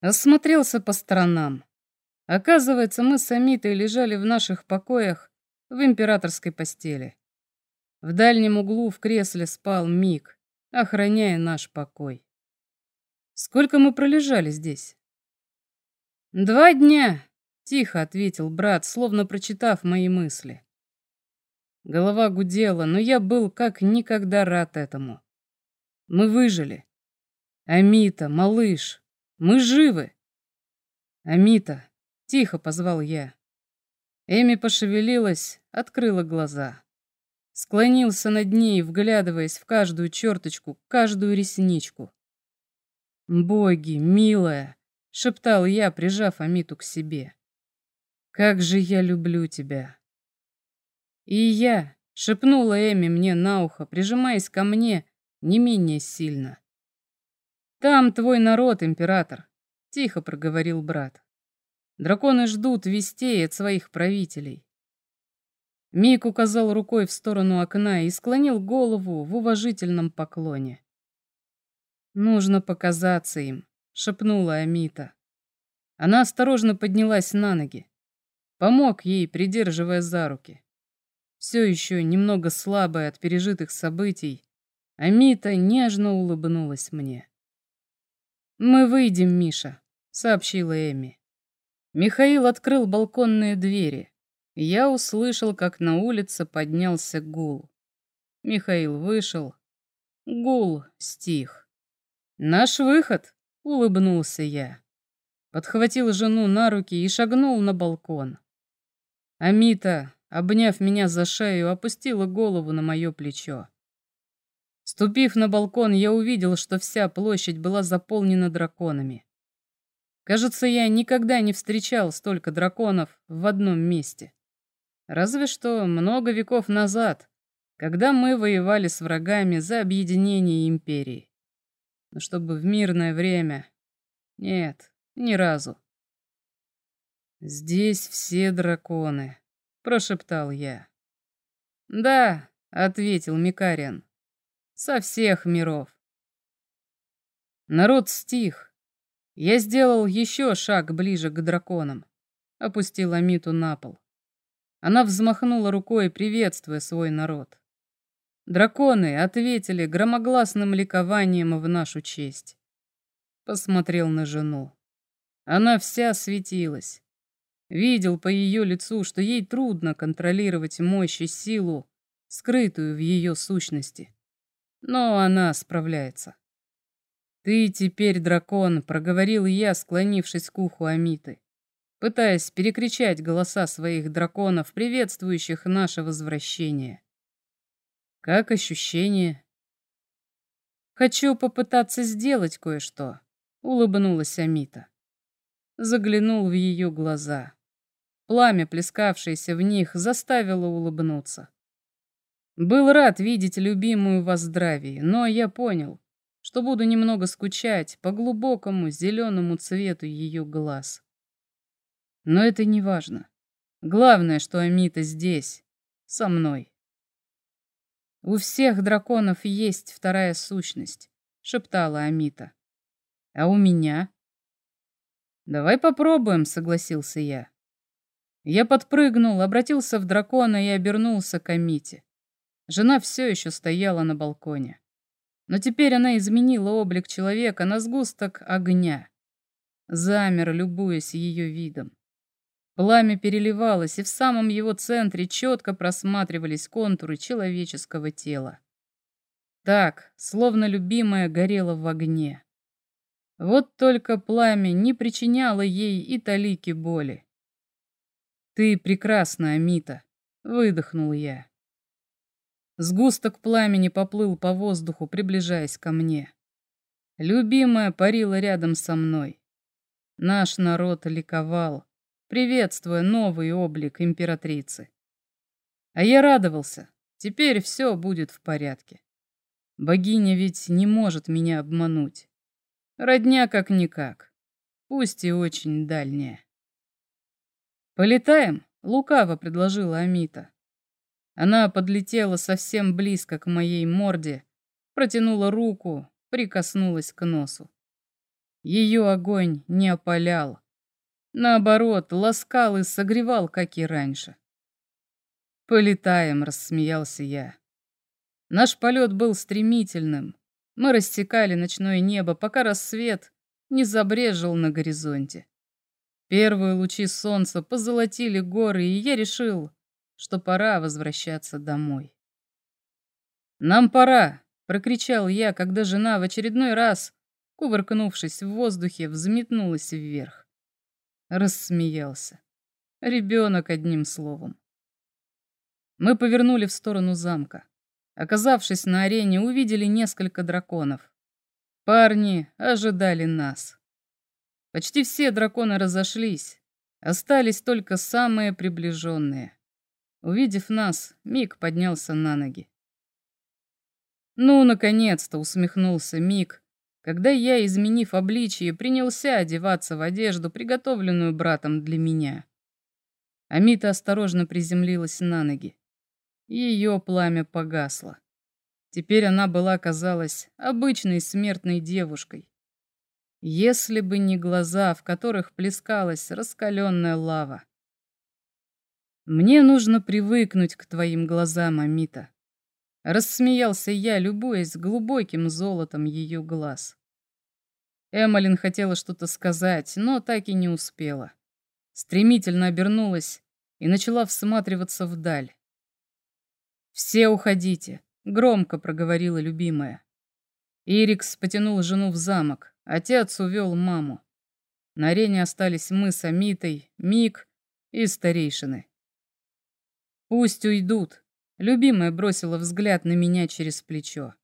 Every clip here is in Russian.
Осмотрелся по сторонам. Оказывается, мы с Амитой лежали в наших покоях в императорской постели. В дальнем углу в кресле спал Мик, охраняя наш покой. Сколько мы пролежали здесь? Два дня, тихо ответил брат, словно прочитав мои мысли. Голова гудела, но я был как никогда рад этому. Мы выжили. Амита, малыш, мы живы. Амита, тихо позвал я. Эми пошевелилась, открыла глаза. Склонился над ней, вглядываясь в каждую черточку, каждую ресничку. «Боги, милая!» — шептал я, прижав Амиту к себе. «Как же я люблю тебя!» «И я!» — шепнула Эми мне на ухо, прижимаясь ко мне не менее сильно. «Там твой народ, император», — тихо проговорил брат. «Драконы ждут вестей от своих правителей. Мик указал рукой в сторону окна и склонил голову в уважительном поклоне. «Нужно показаться им», — шепнула Амита. Она осторожно поднялась на ноги. Помог ей, придерживая за руки. Все еще немного слабая от пережитых событий, Амита нежно улыбнулась мне. «Мы выйдем, Миша», — сообщила Эми. Михаил открыл балконные двери я услышал, как на улице поднялся гул. Михаил вышел. Гул стих. «Наш выход!» — улыбнулся я. Подхватил жену на руки и шагнул на балкон. Амита, обняв меня за шею, опустила голову на мое плечо. Ступив на балкон, я увидел, что вся площадь была заполнена драконами. Кажется, я никогда не встречал столько драконов в одном месте. Разве что много веков назад, когда мы воевали с врагами за объединение империи. Но чтобы в мирное время... Нет, ни разу. «Здесь все драконы», — прошептал я. «Да», — ответил Микариан, — «со всех миров». Народ стих. Я сделал еще шаг ближе к драконам. Опустил Амиту на пол. Она взмахнула рукой, приветствуя свой народ. Драконы ответили громогласным ликованием в нашу честь. Посмотрел на жену. Она вся светилась. Видел по ее лицу, что ей трудно контролировать мощь и силу, скрытую в ее сущности. Но она справляется. «Ты теперь дракон», — проговорил я, склонившись к уху Амиты пытаясь перекричать голоса своих драконов, приветствующих наше возвращение. Как ощущение? Хочу попытаться сделать кое-что, улыбнулась Амита. Заглянул в ее глаза. Пламя, плескавшееся в них, заставило улыбнуться. Был рад видеть любимую во здравии, но я понял, что буду немного скучать по глубокому зеленому цвету ее глаз. Но это не важно. Главное, что Амита здесь, со мной. «У всех драконов есть вторая сущность», — шептала Амита. «А у меня?» «Давай попробуем», — согласился я. Я подпрыгнул, обратился в дракона и обернулся к Амите. Жена все еще стояла на балконе. Но теперь она изменила облик человека на сгусток огня. Замер, любуясь ее видом. Пламя переливалось, и в самом его центре четко просматривались контуры человеческого тела. Так, словно любимая горела в огне. Вот только пламя не причиняло ей и талики боли. «Ты прекрасна, Амита», — выдохнул я. Сгусток пламени поплыл по воздуху, приближаясь ко мне. Любимая парила рядом со мной. Наш народ ликовал приветствуя новый облик императрицы. А я радовался. Теперь все будет в порядке. Богиня ведь не может меня обмануть. Родня как-никак. Пусть и очень дальняя. «Полетаем?» — лукаво предложила Амита. Она подлетела совсем близко к моей морде, протянула руку, прикоснулась к носу. ее огонь не опалял. Наоборот, ласкал и согревал, как и раньше. «Полетаем», — рассмеялся я. Наш полет был стремительным. Мы рассекали ночное небо, пока рассвет не забрежил на горизонте. Первые лучи солнца позолотили горы, и я решил, что пора возвращаться домой. «Нам пора!» — прокричал я, когда жена в очередной раз, кувыркнувшись в воздухе, взметнулась вверх. Рассмеялся. Ребенок одним словом. Мы повернули в сторону замка. Оказавшись на арене, увидели несколько драконов. Парни ожидали нас. Почти все драконы разошлись. Остались только самые приближенные. Увидев нас, Мик поднялся на ноги. «Ну, наконец-то!» — усмехнулся Мик, когда я, изменив обличие, принялся одеваться в одежду, приготовленную братом для меня. Амита осторожно приземлилась на ноги ее пламя погасло. Теперь она была, казалось, обычной смертной девушкой. Если бы не глаза, в которых плескалась раскаленная лава. «Мне нужно привыкнуть к твоим глазам, Амита», — рассмеялся я, любуясь глубоким золотом ее глаз. Эмалин хотела что-то сказать, но так и не успела. Стремительно обернулась и начала всматриваться вдаль. «Все уходите», — громко проговорила любимая. Ирикс потянул жену в замок, отец увел маму. На арене остались мы с Амитой, Мик и старейшины. «Пусть уйдут», — любимая бросила взгляд на меня через плечо.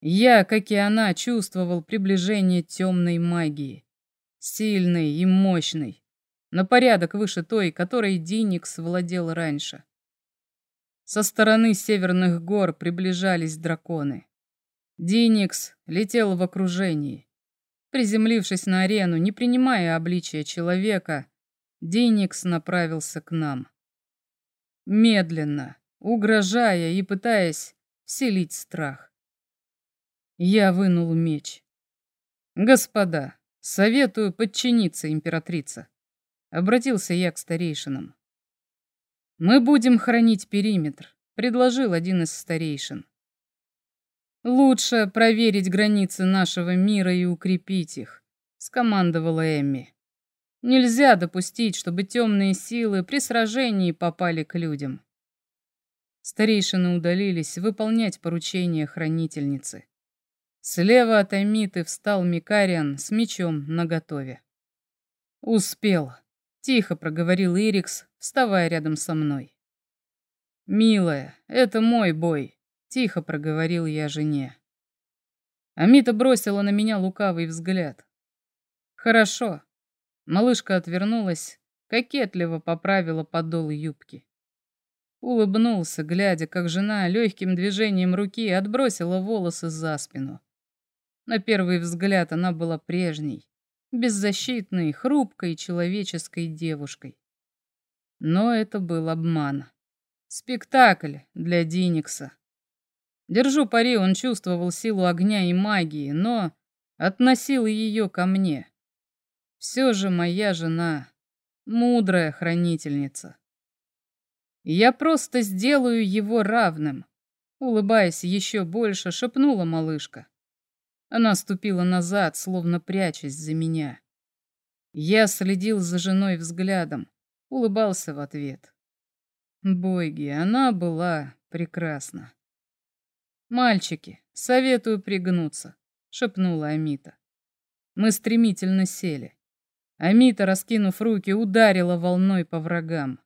Я, как и она, чувствовал приближение темной магии. Сильной и мощной. На порядок выше той, которой Диникс владел раньше. Со стороны северных гор приближались драконы. Диникс летел в окружении. Приземлившись на арену, не принимая обличия человека, Диникс направился к нам. Медленно, угрожая и пытаясь вселить страх. Я вынул меч. «Господа, советую подчиниться, императрица», — обратился я к старейшинам. «Мы будем хранить периметр», — предложил один из старейшин. «Лучше проверить границы нашего мира и укрепить их», — скомандовала Эмми. «Нельзя допустить, чтобы темные силы при сражении попали к людям». Старейшины удалились выполнять поручения хранительницы. Слева от Амиты встал Микариан с мечом наготове. «Успел», Тихо проговорил Ирикс, вставая рядом со мной. «Милая, это мой бой», — тихо проговорил я жене. Амита бросила на меня лукавый взгляд. «Хорошо». Малышка отвернулась, кокетливо поправила подол юбки. Улыбнулся, глядя, как жена легким движением руки отбросила волосы за спину. На первый взгляд она была прежней, беззащитной, хрупкой человеческой девушкой. Но это был обман. Спектакль для Диникса. Держу пари, он чувствовал силу огня и магии, но относил ее ко мне. Все же моя жена — мудрая хранительница. Я просто сделаю его равным, улыбаясь еще больше, шепнула малышка. Она ступила назад, словно прячась за меня. Я следил за женой взглядом, улыбался в ответ. Бойги, она была прекрасна. «Мальчики, советую пригнуться», — шепнула Амита. Мы стремительно сели. Амита, раскинув руки, ударила волной по врагам.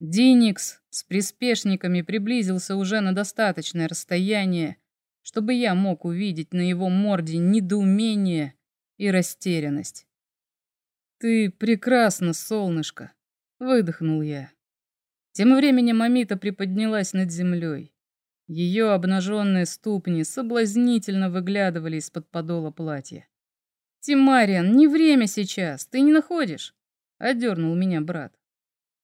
Диникс с приспешниками приблизился уже на достаточное расстояние, чтобы я мог увидеть на его морде недоумение и растерянность. «Ты прекрасна, солнышко!» — выдохнул я. Тем временем Амита приподнялась над землей. Ее обнаженные ступни соблазнительно выглядывали из-под подола платья. «Тимариан, не время сейчас, ты не находишь?» — одернул меня брат.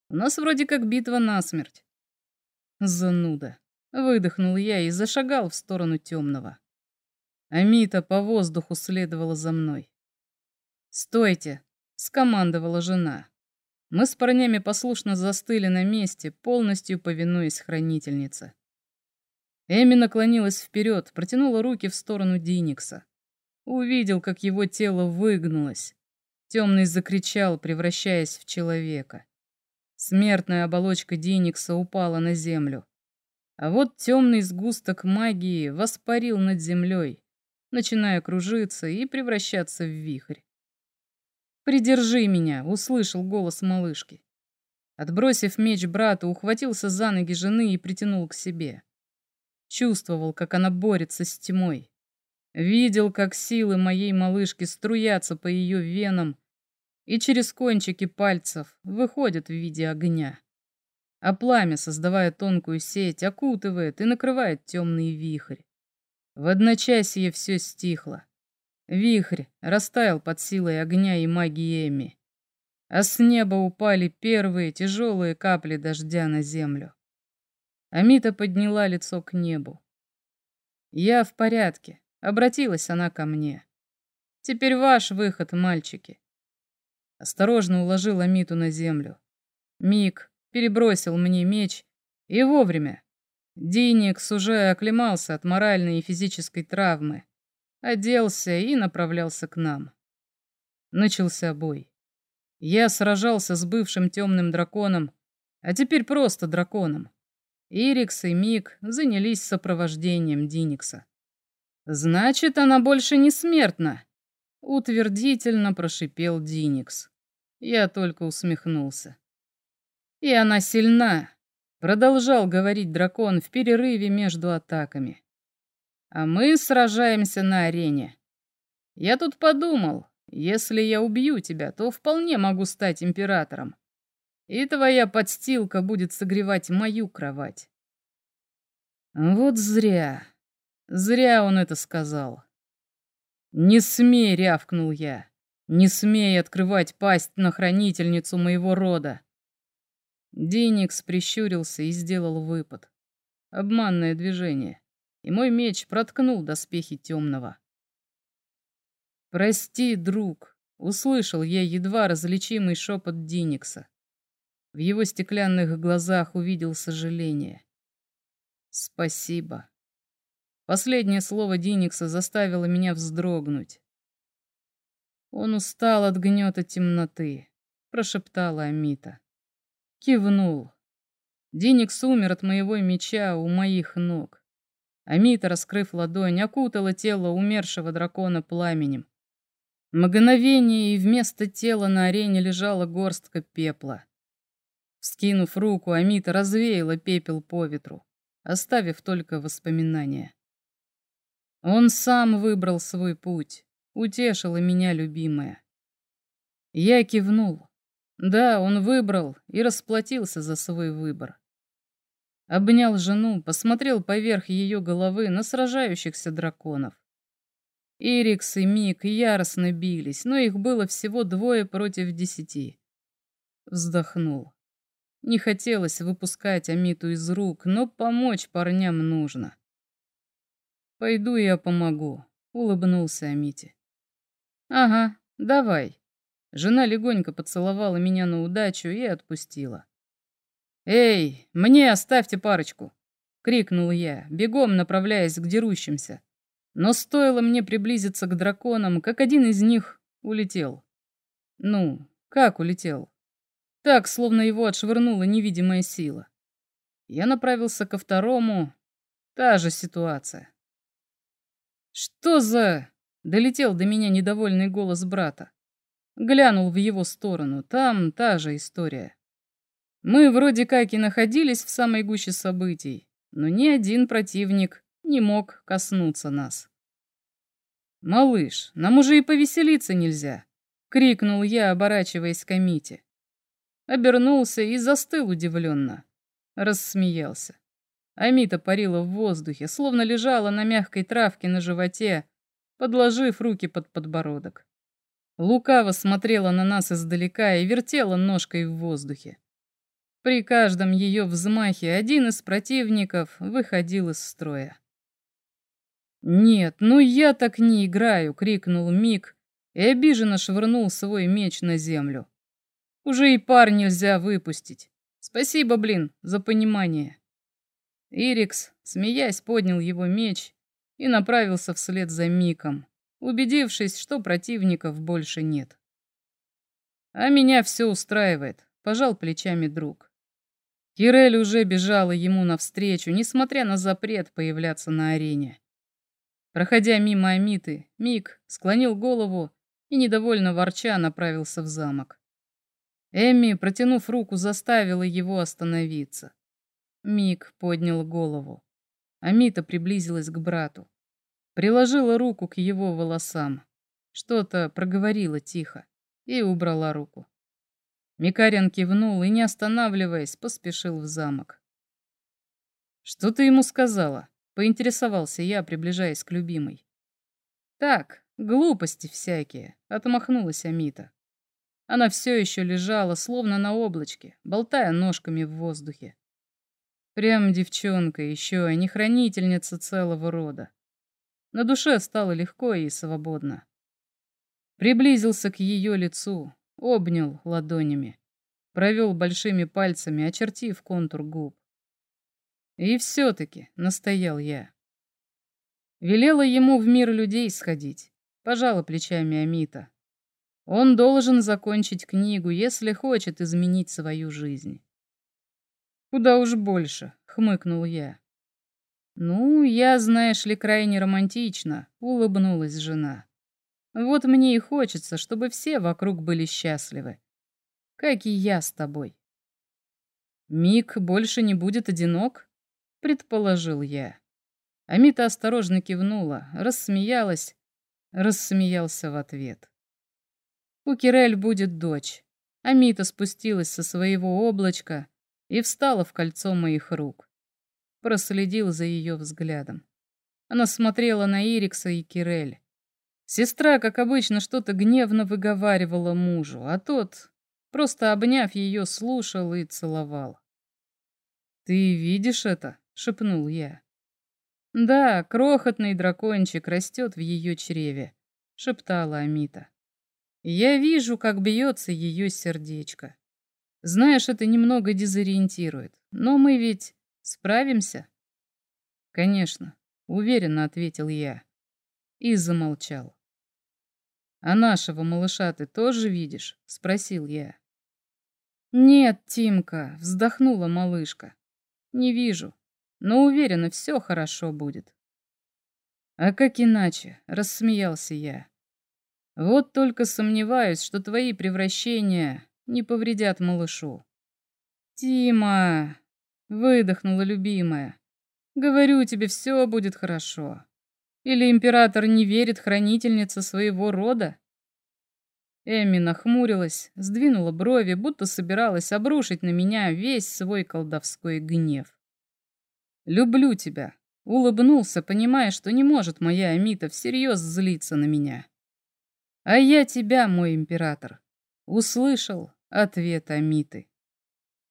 «У нас вроде как битва насмерть». Зануда. Выдохнул я и зашагал в сторону темного. Амита по воздуху следовала за мной. «Стойте!» — скомандовала жена. Мы с парнями послушно застыли на месте, полностью повинуясь хранительнице. Эми наклонилась вперед, протянула руки в сторону Диникса. Увидел, как его тело выгнулось. Темный закричал, превращаясь в человека. Смертная оболочка Диникса упала на землю. А вот темный сгусток магии воспарил над землей, начиная кружиться и превращаться в вихрь. «Придержи меня!» — услышал голос малышки. Отбросив меч брата, ухватился за ноги жены и притянул к себе. Чувствовал, как она борется с тьмой. Видел, как силы моей малышки струятся по ее венам и через кончики пальцев выходят в виде огня. А пламя, создавая тонкую сеть, окутывает и накрывает темный вихрь. В одночасье все стихло. Вихрь растаял под силой огня и магии Эми. А с неба упали первые тяжелые капли дождя на землю. Амита подняла лицо к небу. «Я в порядке», — обратилась она ко мне. «Теперь ваш выход, мальчики». Осторожно уложил Амиту на землю. Миг перебросил мне меч, и вовремя. Диникс уже оклемался от моральной и физической травмы оделся и направлялся к нам. Начался бой. Я сражался с бывшим темным драконом, а теперь просто драконом. Ирикс и Мик занялись сопровождением Диникса. «Значит, она больше не смертна», — утвердительно прошипел Диникс. Я только усмехнулся. «И она сильна», — продолжал говорить дракон в перерыве между атаками а мы сражаемся на арене. Я тут подумал, если я убью тебя, то вполне могу стать императором. И твоя подстилка будет согревать мою кровать. Вот зря. Зря он это сказал. «Не смей!» — рявкнул я. «Не смей открывать пасть на хранительницу моего рода!» Диникс прищурился и сделал выпад. Обманное движение и мой меч проткнул доспехи темного. «Прости, друг», — услышал я едва различимый шепот Диникса. В его стеклянных глазах увидел сожаление. «Спасибо». Последнее слово Диникса заставило меня вздрогнуть. «Он устал от гнета темноты», — прошептала Амита. Кивнул. Диникс умер от моего меча у моих ног. Амита, раскрыв ладонь, окутала тело умершего дракона пламенем. Мгновение, и вместо тела на арене лежала горстка пепла. Скинув руку, Амита развеяла пепел по ветру, оставив только воспоминания. Он сам выбрал свой путь, утешила меня любимая. Я кивнул. Да, он выбрал и расплатился за свой выбор. Обнял жену, посмотрел поверх ее головы на сражающихся драконов. Ирикс и Мик яростно бились, но их было всего двое против десяти. Вздохнул. Не хотелось выпускать Амиту из рук, но помочь парням нужно. «Пойду я помогу», — улыбнулся Амите. «Ага, давай». Жена легонько поцеловала меня на удачу и отпустила. «Эй, мне оставьте парочку!» — крикнул я, бегом направляясь к дерущимся. Но стоило мне приблизиться к драконам, как один из них улетел. Ну, как улетел? Так, словно его отшвырнула невидимая сила. Я направился ко второму. Та же ситуация. «Что за...» — долетел до меня недовольный голос брата. Глянул в его сторону. Там та же история. Мы вроде как и находились в самой гуще событий, но ни один противник не мог коснуться нас. «Малыш, нам уже и повеселиться нельзя!» — крикнул я, оборачиваясь к Амите. Обернулся и застыл удивленно. Рассмеялся. Амита парила в воздухе, словно лежала на мягкой травке на животе, подложив руки под подбородок. Лукаво смотрела на нас издалека и вертела ножкой в воздухе. При каждом ее взмахе один из противников выходил из строя. «Нет, ну я так не играю!» — крикнул Мик и обиженно швырнул свой меч на землю. «Уже и пар нельзя выпустить. Спасибо, блин, за понимание». Ирикс, смеясь, поднял его меч и направился вслед за Миком, убедившись, что противников больше нет. «А меня все устраивает», — пожал плечами друг. Кирель уже бежала ему навстречу, несмотря на запрет появляться на арене. Проходя мимо Амиты, Мик склонил голову и, недовольно ворча, направился в замок. Эмми, протянув руку, заставила его остановиться. Мик поднял голову. Амита приблизилась к брату. Приложила руку к его волосам. Что-то проговорила тихо и убрала руку. Микарин кивнул и, не останавливаясь, поспешил в замок. «Что ты ему сказала?» Поинтересовался я, приближаясь к любимой. «Так, глупости всякие», — отмахнулась Амита. Она все еще лежала, словно на облачке, болтая ножками в воздухе. Прям девчонка еще, а не хранительница целого рода. На душе стало легко и свободно. Приблизился к ее лицу, обнял ладонями, провел большими пальцами, очертив контур губ. И все-таки, настоял я. Велела ему в мир людей сходить, пожала плечами Амита. Он должен закончить книгу, если хочет изменить свою жизнь. Куда уж больше, хмыкнул я. Ну, я, знаешь ли, крайне романтично, улыбнулась жена. Вот мне и хочется, чтобы все вокруг были счастливы. Как и я с тобой. Мик больше не будет одинок? предположил я. Амита осторожно кивнула, рассмеялась, рассмеялся в ответ. У Кирель будет дочь. Амита спустилась со своего облачка и встала в кольцо моих рук. Проследил за ее взглядом. Она смотрела на Ирикса и Кирель. Сестра, как обычно, что-то гневно выговаривала мужу, а тот, просто обняв ее, слушал и целовал. «Ты видишь это?» — шепнул я. «Да, крохотный дракончик растет в ее чреве», — шептала Амита. «Я вижу, как бьется ее сердечко. Знаешь, это немного дезориентирует, но мы ведь справимся?» «Конечно», — уверенно ответил я и замолчал. «А нашего малыша ты тоже видишь?» — спросил я. «Нет, Тимка», — вздохнула малышка. «Не вижу но уверена, все хорошо будет. А как иначе, рассмеялся я. Вот только сомневаюсь, что твои превращения не повредят малышу. Тима, выдохнула любимая. Говорю тебе, все будет хорошо. Или император не верит хранительнице своего рода? Эми нахмурилась, сдвинула брови, будто собиралась обрушить на меня весь свой колдовской гнев. Люблю тебя. Улыбнулся, понимая, что не может моя Амита всерьез злиться на меня. А я тебя, мой император. Услышал ответ Амиты.